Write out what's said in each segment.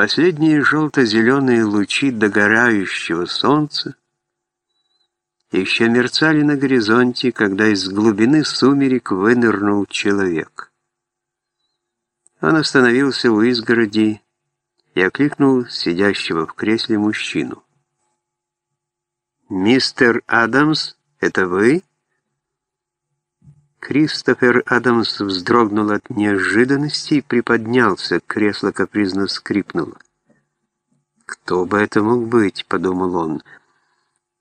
Последние желто-зеленые лучи догорающего солнца еще мерцали на горизонте, когда из глубины сумерек вынырнул человек. Он остановился у изгороди и окликнул сидящего в кресле мужчину. «Мистер Адамс, это вы?» Кристофер Адамс вздрогнул от неожиданности и приподнялся, кресло капризно скрипнуло. «Кто бы это мог быть?» — подумал он.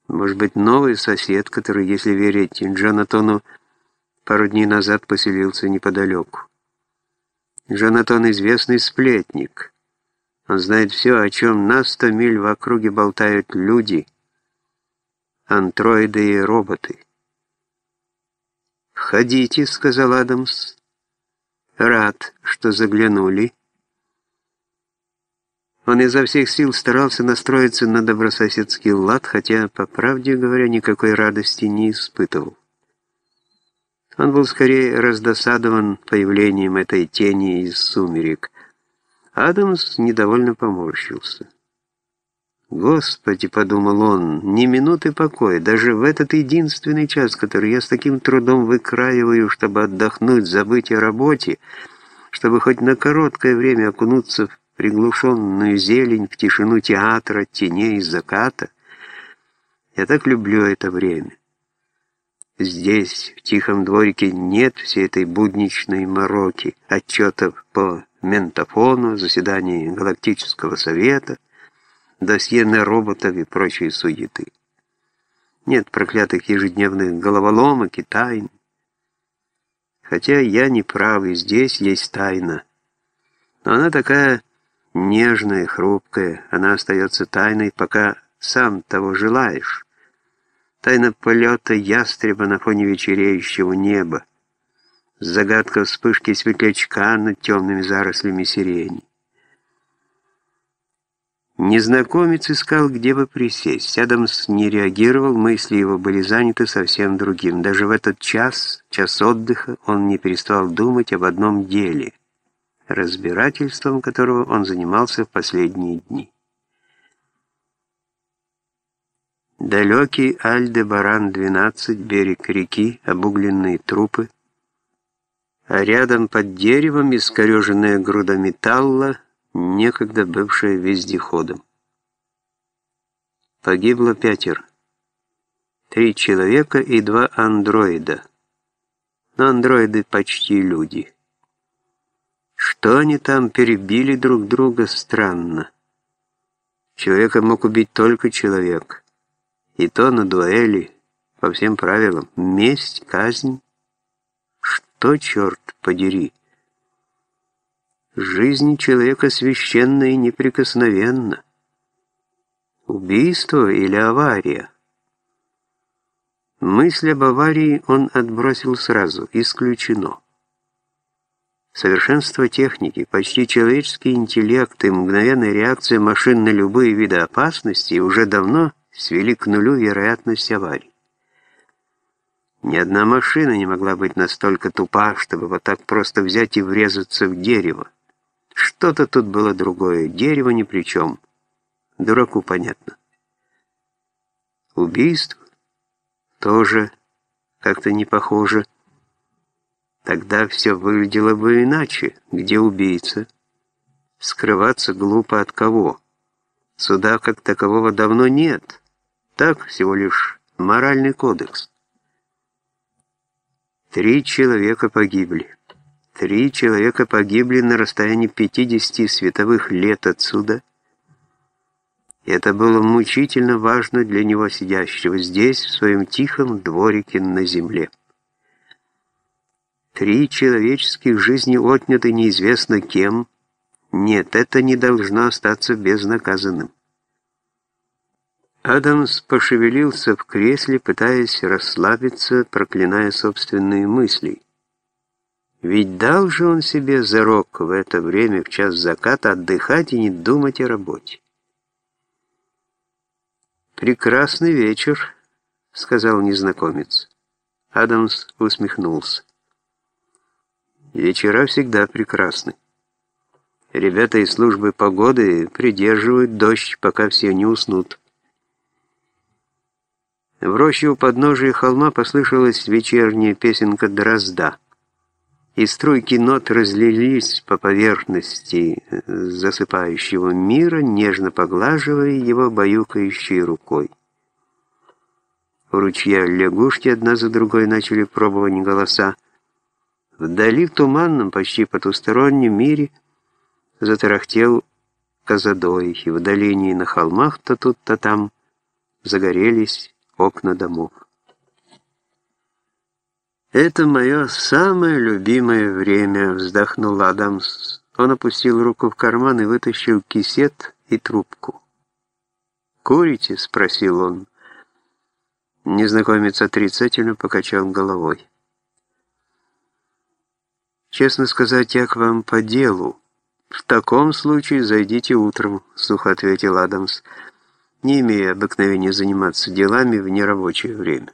«Может быть, новый сосед, который, если верить Джонатону, пару дней назад поселился неподалеку. Джонатон — известный сплетник. Он знает все, о чем на сто миль в округе болтают люди, антроиды и роботы». «Входите», — сказал Адамс. «Рад, что заглянули». Он изо всех сил старался настроиться на добрососедский лад, хотя, по правде говоря, никакой радости не испытывал. Он был скорее раздосадован появлением этой тени из сумерек. Адамс недовольно поморщился. «Господи», — подумал он, — «ни минуты покоя, даже в этот единственный час, который я с таким трудом выкраиваю, чтобы отдохнуть, забыть о работе, чтобы хоть на короткое время окунуться в приглушенную зелень, в тишину театра, теней заката. Я так люблю это время. Здесь, в тихом дворике, нет всей этой будничной мороки, отчетов по ментафону, заседаний Галактического совета, досье на роботов и прочей суеты. Нет проклятых ежедневных головоломок и тайн. Хотя я не прав, и здесь есть тайна. Но она такая нежная, хрупкая, она остается тайной, пока сам того желаешь. Тайна полета ястреба на фоне вечереющего неба. Загадка вспышки светлячка над темными зарослями сирени. Незнакомец искал, где бы присесть. Адамс не реагировал, мысли его были заняты совсем другим. Даже в этот час, час отдыха, он не перестал думать об одном деле, разбирательством которого он занимался в последние дни. Далекий Альдебаран-12, берег реки, обугленные трупы, а рядом под деревом искореженная груда металла, некогда бывшая вездеходом. Погибло пятеро. Три человека и два андроида. Но андроиды почти люди. Что они там перебили друг друга, странно. Человека мог убить только человек. И то на дуэли, по всем правилам. Месть, казнь. Что, черт подери? Жизнь человека священна и неприкосновенна. Убийство или авария? Мысль об аварии он отбросил сразу, исключено. Совершенство техники, почти человеческий интеллект и мгновенная реакция машин на любые виды опасности уже давно свели к нулю вероятность аварий. Ни одна машина не могла быть настолько тупа, чтобы вот так просто взять и врезаться в дерево. Что-то тут было другое, дерево ни при чем. Дураку понятно. Убийство? Тоже как-то не похоже. Тогда все выглядело бы иначе. Где убийца? Скрываться глупо от кого? Суда как такового давно нет. Так всего лишь моральный кодекс. Три человека погибли. Три человека погибли на расстоянии 50 световых лет отсюда. И это было мучительно важно для него, сидящего здесь, в своем тихом дворике на земле. Три человеческих жизни отняты неизвестно кем. Нет, это не должно остаться безнаказанным. Адамс пошевелился в кресле, пытаясь расслабиться, проклиная собственные мысли. Ведь дал же он себе зарок в это время, в час заката, отдыхать и не думать о работе. «Прекрасный вечер», — сказал незнакомец. Адамс усмехнулся. «Вечера всегда прекрасны. Ребята из службы погоды придерживают дождь, пока все не уснут. В роще у подножия холма послышалась вечерняя песенка дрозда, и струйки нот разлились по поверхности засыпающего мира, нежно поглаживая его баюкающей рукой. У ручья лягушки одна за другой начали пробовать голоса. Вдали в туманном, почти потустороннем мире затарахтел козадой, и в долине на холмах то тут, то там загорелись окна домов. «Это мое самое любимое время», — вздохнул Адамс. Он опустил руку в карман и вытащил кисет и трубку. «Курите?» — спросил он. Незнакомец отрицательно покачал головой. «Честно сказать, я к вам по делу. В таком случае зайдите утром», — сухо ответил Адамс не имея обыкновения заниматься делами в нерабочее время.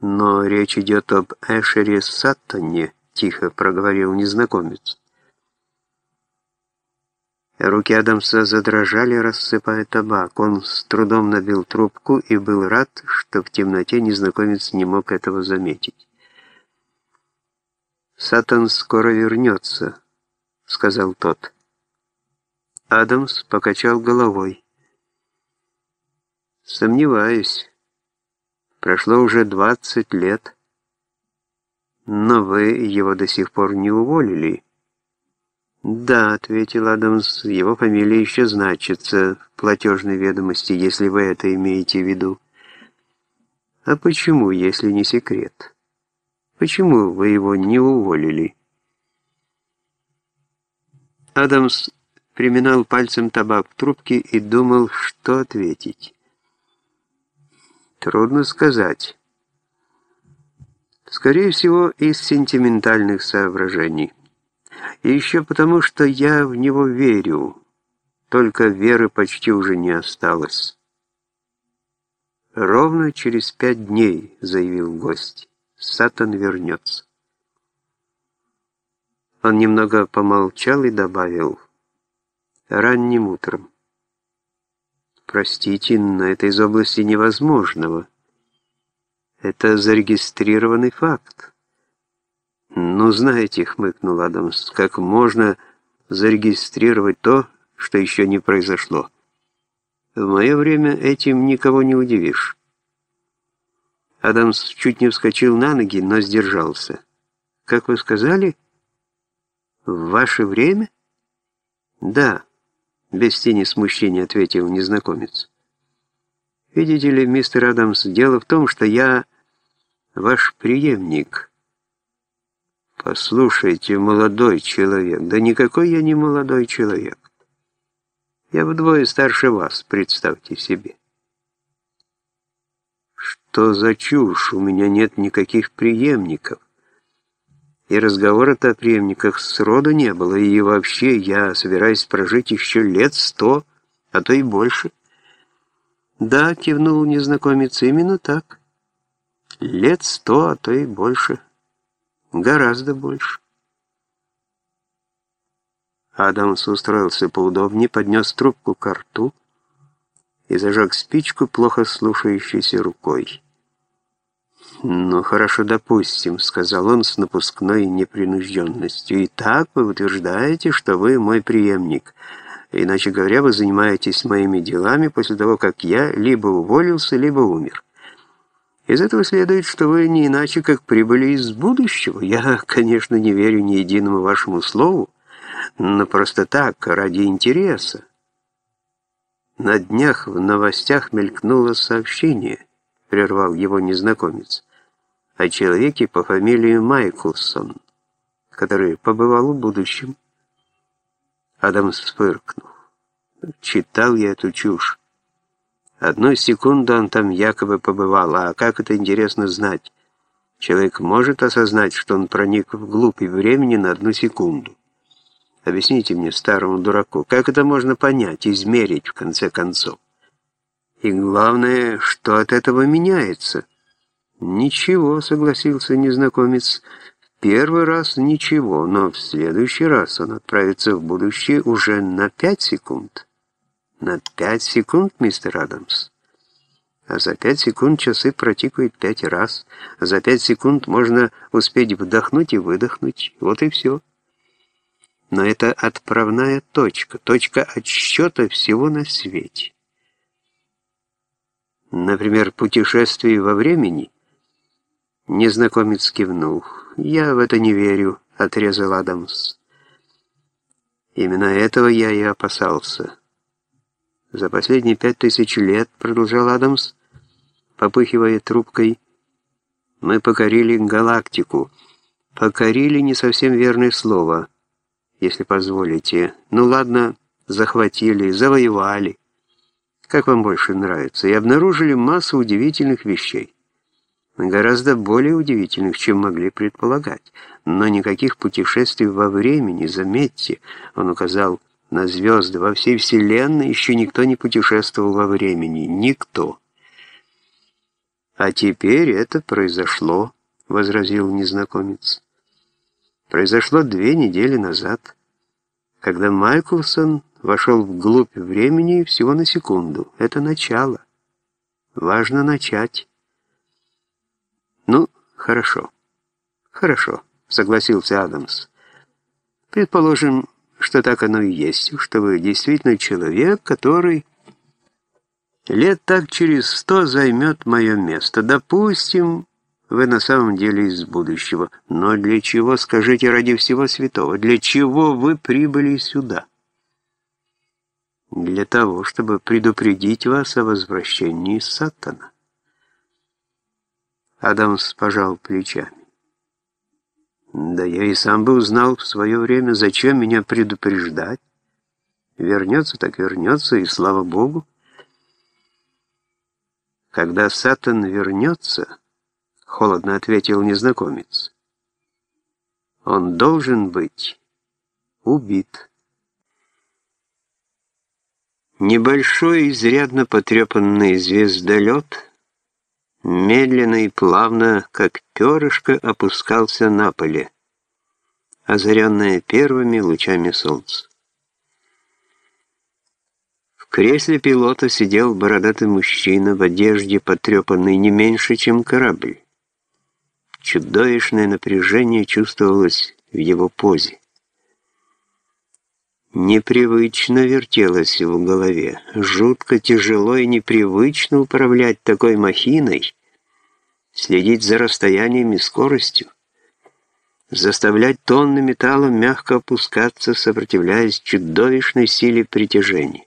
«Но речь идет об Эшере Саттоне», — тихо проговорил незнакомец. Руки Адамса задрожали, рассыпая табак. Он с трудом набил трубку и был рад, что в темноте незнакомец не мог этого заметить. «Сатан скоро вернется», — сказал тот. Адамс покачал головой. Сомневаюсь. Прошло уже 20 лет. Но вы его до сих пор не уволили. Да, ответил Адамс, его фамилия еще значится в платежной ведомости, если вы это имеете в виду. А почему, если не секрет? Почему вы его не уволили? Адамс приминал пальцем табак в трубке и думал, что ответить. Трудно сказать. Скорее всего, из сентиментальных соображений. И еще потому, что я в него верю. Только веры почти уже не осталось. «Ровно через пять дней», — заявил гость, — «Сатан вернется». Он немного помолчал и добавил, «ранним утром». Простите, но это из области невозможного. Это зарегистрированный факт. Ну, знаете, хмыкнул Адамс, как можно зарегистрировать то, что еще не произошло. В мое время этим никого не удивишь. Адамс чуть не вскочил на ноги, но сдержался. Как вы сказали? В ваше время? Да. Без тени смущения ответил незнакомец. «Видите ли, мистер Адамс, дело в том, что я ваш преемник». «Послушайте, молодой человек, да никакой я не молодой человек. Я вдвое старше вас, представьте себе». «Что за чушь? У меня нет никаких преемников» и разговора-то о преемниках сроду не было, и вообще я собираюсь прожить еще лет сто, а то и больше. Да, кивнул незнакомец, именно так. Лет сто, а то и больше. Гораздо больше. Адамс устроился поудобнее, поднес трубку к рту и зажег спичку плохо слушающейся рукой. «Ну, хорошо, допустим», — сказал он с напускной непринужденностью. «Итак, вы утверждаете, что вы мой преемник. Иначе говоря, вы занимаетесь моими делами после того, как я либо уволился, либо умер. Из этого следует, что вы не иначе, как прибыли из будущего. Я, конечно, не верю ни единому вашему слову, но просто так, ради интереса». На днях в новостях мелькнуло сообщение, прервал его незнакомец о человеке по фамилии Майклсон, который побывал в будущем. Адам фыркнул. Читал я эту чушь. Одну секунду он там якобы побывал, а как это интересно знать? Человек может осознать, что он проник вглубь времени на одну секунду. Объясните мне, старому дураку, как это можно понять, измерить в конце концов? И главное, что от этого меняется? «Ничего», — согласился незнакомец, — первый раз ничего, но в следующий раз он отправится в будущее уже на 5 секунд. На 5 секунд, мистер Адамс. А за 5 секунд часы протикают 5 раз. За 5 секунд можно успеть вдохнуть и выдохнуть. Вот и все. Но это отправная точка, точка отсчета всего на свете. Например, путешествие во времени. Незнакомец кивнул. «Я в это не верю», — отрезал Адамс. «Именно этого я и опасался». «За последние пять тысяч лет», — продолжал Адамс, попыхивая трубкой, «мы покорили галактику. Покорили не совсем верное слово, если позволите. Ну ладно, захватили, завоевали как вам больше нравится, и обнаружили массу удивительных вещей. Гораздо более удивительных, чем могли предполагать. Но никаких путешествий во времени, заметьте, он указал на звезды, во всей Вселенной еще никто не путешествовал во времени. Никто. «А теперь это произошло», — возразил незнакомец. «Произошло две недели назад, когда Майклсон вошел вглубь времени всего на секунду. Это начало. Важно начать. Ну, хорошо. Хорошо, согласился Адамс. Предположим, что так оно и есть, что вы действительно человек, который лет так через сто займет мое место. Допустим, вы на самом деле из будущего. Но для чего, скажите ради всего святого, для чего вы прибыли сюда? Для того, чтобы предупредить вас о возвращении Сатана. Адамс пожал плечами. Да я и сам бы узнал в свое время, зачем меня предупреждать. Вернется так вернется, и слава Богу. Когда Сатан вернется, холодно ответил незнакомец, он должен быть убит. Небольшой, изрядно потрепанный звездолет медленно и плавно, как перышко, опускался на поле, озаренное первыми лучами солнца. В кресле пилота сидел бородатый мужчина в одежде, потрепанной не меньше, чем корабль. Чудовищное напряжение чувствовалось в его позе. Непривычно вертелось в голове. Жутко тяжело и непривычно управлять такой махиной, следить за расстоянием и скоростью, заставлять тонны металла мягко опускаться, сопротивляясь чудовищной силе притяжения.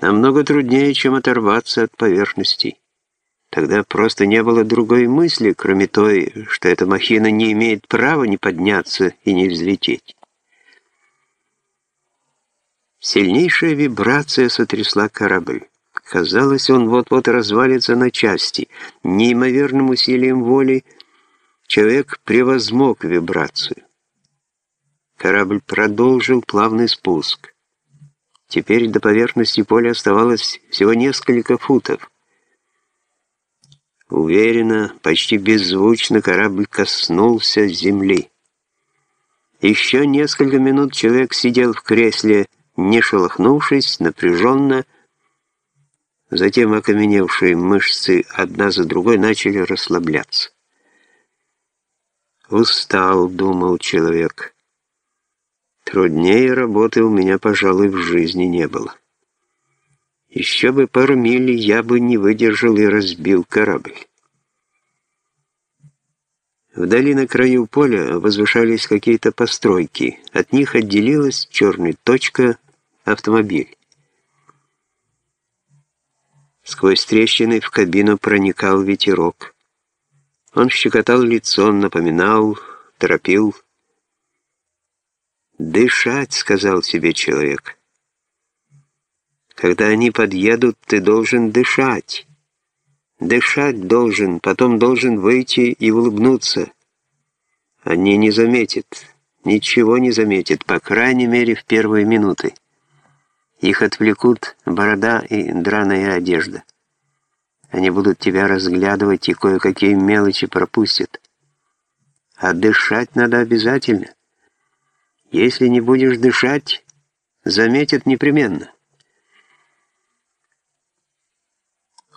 Намного труднее, чем оторваться от поверхности. Тогда просто не было другой мысли, кроме той, что эта махина не имеет права не подняться и не взлететь. Сильнейшая вибрация сотрясла корабль. Казалось, он вот-вот развалится на части. Неимоверным усилием воли человек превозмог вибрацию. Корабль продолжил плавный спуск. Теперь до поверхности поля оставалось всего несколько футов. Уверенно, почти беззвучно корабль коснулся земли. Еще несколько минут человек сидел в кресле, не шелохнувшись, напряженно, затем окаменевшие мышцы одна за другой начали расслабляться. «Устал», — думал человек. «Труднее работы у меня, пожалуй, в жизни не было. Еще бы пару миль я бы не выдержал и разбил корабль». Вдали на краю поля возвышались какие-то постройки. От них отделилась черная точка автомобиль. Сквозь трещины в кабину проникал ветерок. Он щекотал лицо, напоминал, торопил. «Дышать», — сказал себе человек. «Когда они подъедут, ты должен дышать. Дышать должен, потом должен выйти и улыбнуться. Они не заметят, ничего не заметят, по крайней мере, в первые минуты». Их отвлекут борода и драная одежда. Они будут тебя разглядывать и кое-какие мелочи пропустят. а дышать надо обязательно. Если не будешь дышать, заметят непременно.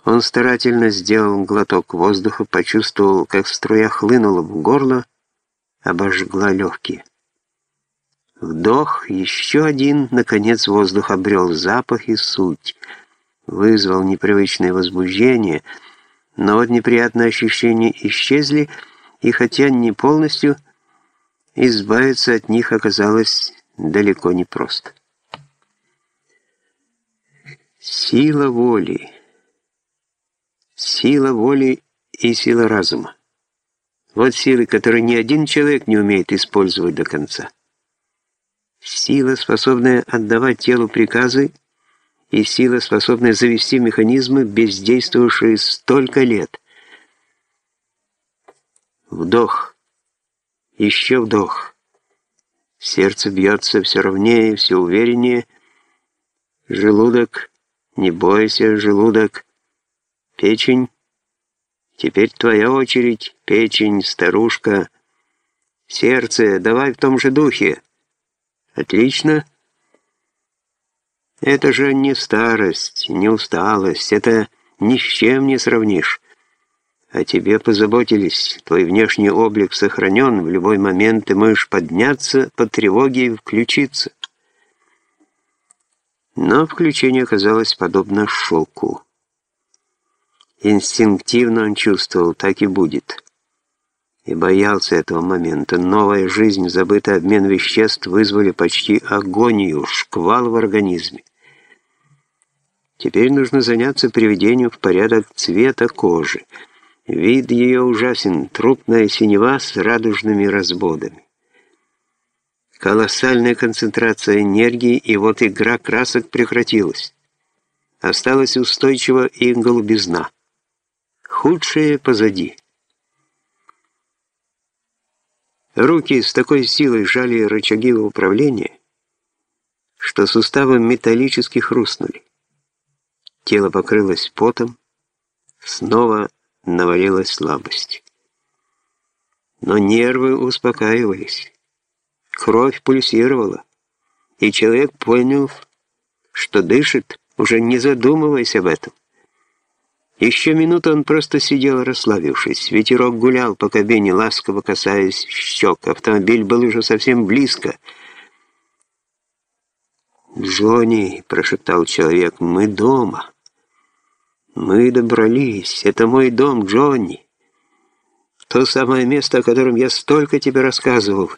Он старательно сделал глоток воздуха, почувствовал, как струя хлынула в горло, обожгла легкие. Вдох, еще один, наконец воздух обрел запах и суть, вызвал непривычное возбуждение, но вот неприятные ощущения исчезли, и хотя не полностью, избавиться от них оказалось далеко не просто. Сила воли. Сила воли и сила разума. Вот силы, которые ни один человек не умеет использовать до конца. Сила, способная отдавать телу приказы, и сила, способная завести механизмы, бездействовавшие столько лет. Вдох. Еще вдох. Сердце бьется все ровнее, все увереннее. Желудок. Не бойся, желудок. Печень. Теперь твоя очередь. Печень, старушка. Сердце, давай в том же духе. Отлично. Это же не старость, не усталость, это ни с чем не сравнишь. О тебе позаботились, твой внешний облик сохранен, в любой момент ты можешь подняться по тревоге и включиться. Но включение оказалось подобно шоку. Инстинктивно он чувствовал, так и будет. И боялся этого момента. Новая жизнь, забытый обмен веществ вызвали почти агонию, шквал в организме. Теперь нужно заняться приведением в порядок цвета кожи. Вид ее ужасен, трупная синева с радужными разводами. Колоссальная концентрация энергии, и вот игра красок прекратилась. Осталась устойчива и голубизна. Худшее позади. Руки с такой силой жали рычаги управления, что суставы металлически хрустнули. Тело покрылось потом, снова навалилась слабость. Но нервы успокаивались. Кровь пульсировала, и человек понял, что дышит, уже не задумываясь об этом. Еще минуту он просто сидел, расслабившись. Ветерок гулял по кабине, ласково касаясь щек. Автомобиль был уже совсем близко. «Джонни», — прошептал человек, — «мы дома». «Мы добрались. Это мой дом, Джонни. То самое место, о котором я столько тебе рассказывал».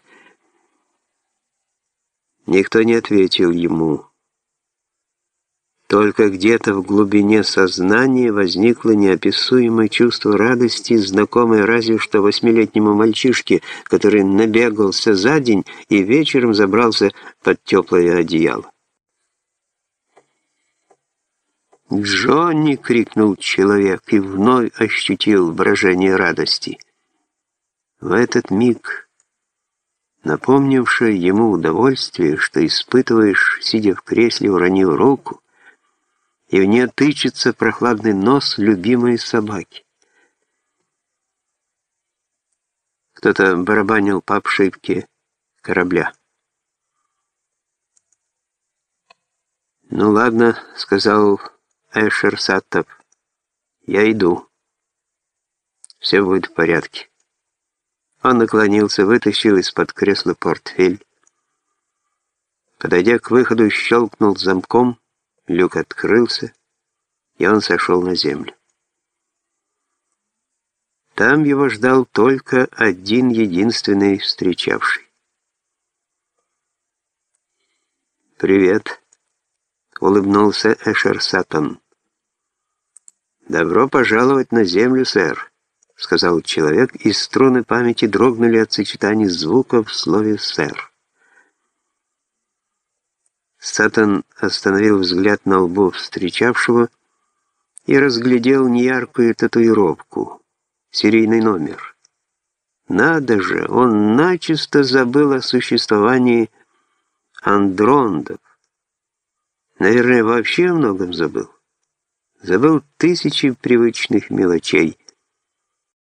Никто не ответил ему. Только где-то в глубине сознания возникло неописуемое чувство радости, знакомое разве что восьмилетнему мальчишке, который набегался за день и вечером забрался под теплое одеяло. «Джонни!» — крикнул человек и вновь ощутил выражение радости. В этот миг, напомнившее ему удовольствие, что испытываешь, сидя в кресле, уронил руку, и в нее тычется прохладный нос любимой собаки. Кто-то барабанил по обшивке корабля. «Ну ладно», — сказал Эшер Саттов. «Я иду. Все будет в порядке». Он наклонился, вытащил из-под кресла портфель. Подойдя к выходу, щелкнул замком, люк открылся, и он сошел на землю. Там его ждал только один единственный встречавший. «Привет», — улыбнулся Эшер Саттон. «Добро пожаловать на землю, сэр», — сказал человек, и струны памяти дрогнули от сочетания звуков в слове «сэр». Сатан остановил взгляд на лбу встречавшего и разглядел неяркую татуировку, серийный номер. Надо же, он начисто забыл о существовании андрондов. Наверное, вообще о многом забыл забыл тысячи привычных мелочей,